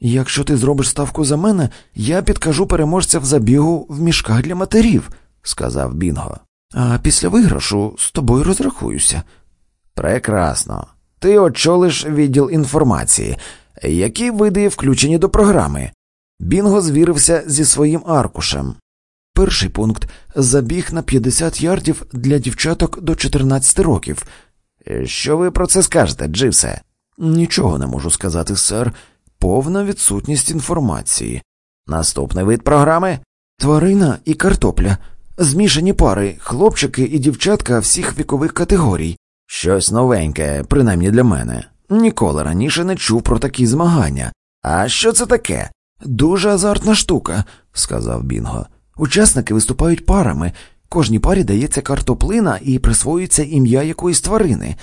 Якщо ти зробиш ставку за мене, я підкажу переможця в забігу в мішках для матерів, сказав Бінго. А після виграшу з тобою розрахуюся. Прекрасно. Ти очолиш відділ інформації. Які види включені до програми? Бінго звірився зі своїм аркушем. Перший пункт забіг на 50 ярдів для дівчаток до 14 років. Що ви про це скажете, Дживсе? Нічого не можу сказати, сер. Повна відсутність інформації. Наступний вид програми тварина і картопля, змішані пари, хлопчики і дівчатка всіх вікових категорій. Щось новеньке, принаймні для мене. Ніколи раніше не чув про такі змагання. А що це таке? Дуже азартна штука, сказав Бінго. Учасники виступають парами. Кожній парі дається картоплина і присвоюється ім'я якоїсь тварини.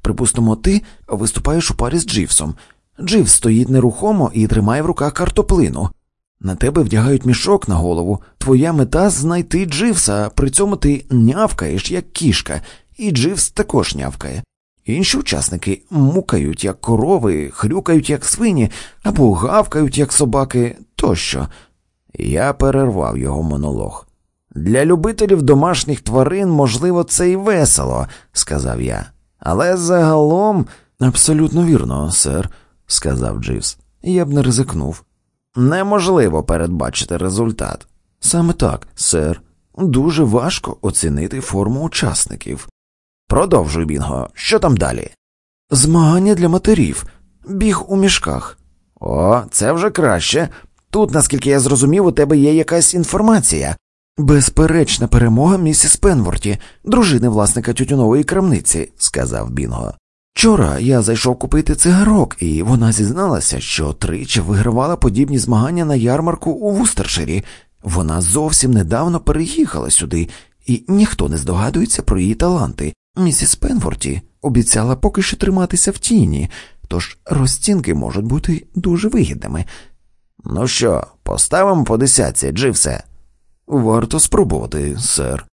Припустимо, ти виступаєш у парі з Дживсом. Дживс стоїть нерухомо і тримає в руках картоплину. На тебе вдягають мішок на голову. Твоя мета знайти Дживса, при цьому ти нявкаєш, як кішка, і Дживс також нявкає. Інші учасники мукають, як корови, хрюкають, як свині, або гавкають, як собаки тощо. Я перервав його монолог. Для любителів домашніх тварин, можливо, це і весело, сказав я. Але загалом абсолютно вірно, сер, сказав Дживс. Я б не ризикнув. Неможливо передбачити результат. Саме так, сер. Дуже важко оцінити форму учасників. Продовжуй, Бінго, що там далі? Змагання для матерів, біг у мішках. О, це вже краще. Тут, наскільки я зрозумів, у тебе є якась інформація. Безперечна перемога місіс Пенворті, дружини власника тютюнової крамниці, сказав Бінго. Вчора я зайшов купити цигарок, і вона зізналася, що тричі вигравала подібні змагання на ярмарку у Вустерширі. Вона зовсім недавно переїхала сюди, і ніхто не здогадується про її таланти. Місіс Пенфорті обіцяла поки що триматися в тіні, тож розцінки можуть бути дуже вигідними. Ну що, поставимо по десятці, Дживсе? Варто спробувати, сер.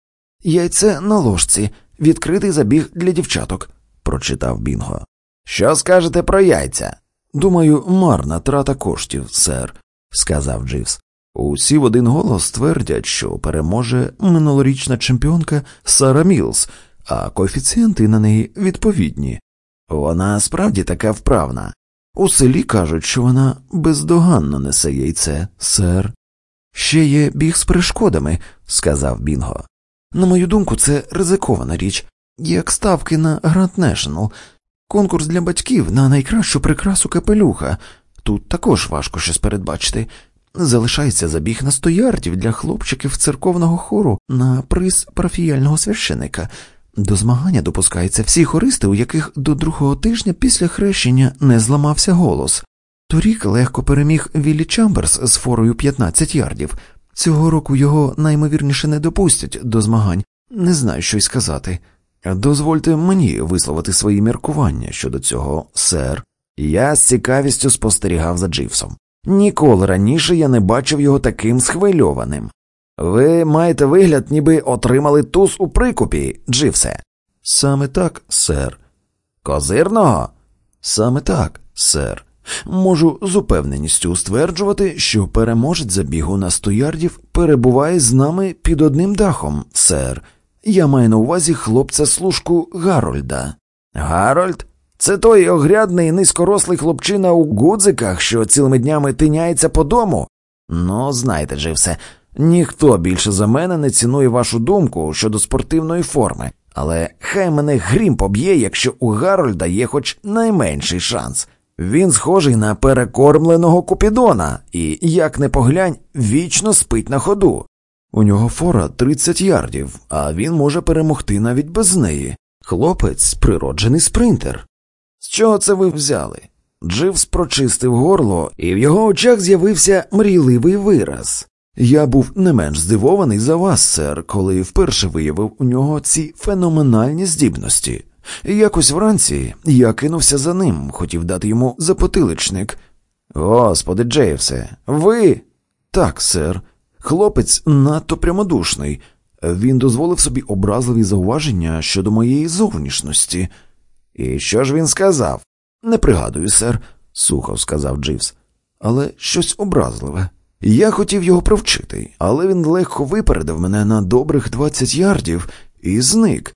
Яйце на ложці, відкритий забіг для дівчаток, прочитав Бінго. Що скажете про яйця? Думаю, марна трата коштів, сер, сказав Дживс. Усі в один голос твердять, що переможе минулорічна чемпіонка Сара Мілс, а коефіцієнти на неї відповідні. Вона справді така вправна. У селі кажуть, що вона бездоганно несе яйце, сер. Ще є біг з перешкодами, сказав Бінго. На мою думку, це ризикована річ, як ставки на Гранд Нешнл, конкурс для батьків на найкращу прикрасу капелюха. Тут також важко щось передбачити. Залишається забіг на сто ярдів для хлопчиків церковного хору на приз парафіяльного священика. До змагання допускаються всі хористи, у яких до другого тижня після хрещення не зламався голос. Торік легко переміг Віллі Чамберс з форою 15 ярдів. Цього року його наймовірніше не допустять до змагань, не знаю, що й сказати. Дозвольте мені висловити свої міркування щодо цього, сер. Я з цікавістю спостерігав за Дживсом. Ніколи раніше я не бачив його таким схвильованим. Ви маєте вигляд, ніби отримали туз у прикупі, Дживсе. Саме так, сер. Козирного? Саме так, сер. Можу з упевненістю стверджувати, що переможець забігу на 100 ярдів перебуває з нами під одним дахом, сер. Я маю на увазі хлопця служку Гарольда. Гарольд? Це той огрядний низькорослий хлопчина у гудзиках, що цілими днями тиняється по дому? Ну, знаєте же все, ніхто більше за мене не цінує вашу думку щодо спортивної форми, але хай мене грім поб'є, якщо у Гарольда є хоч найменший шанс. Він схожий на перекормленого купідона і, як не поглянь, вічно спить на ходу. У нього фора 30 ярдів, а він може перемогти навіть без неї. Хлопець природжений спринтер. З чого це ви взяли? Дживс прочистив горло, і в його очах з'явився мрійливий вираз. Я був не менш здивований за вас, сер, коли вперше виявив у нього ці феноменальні здібності. Якось вранці я кинувся за ним, хотів дати йому запотиличник. Господи, Джейвсе, ви? Так, сер. Хлопець надто прямодушний. Він дозволив собі образливі зауваження щодо моєї зовнішності. І що ж він сказав? Не пригадую, сер, сухо сказав Дживс. але щось образливе. Я хотів його провчити, але він легко випередив мене на добрих двадцять ярдів і зник.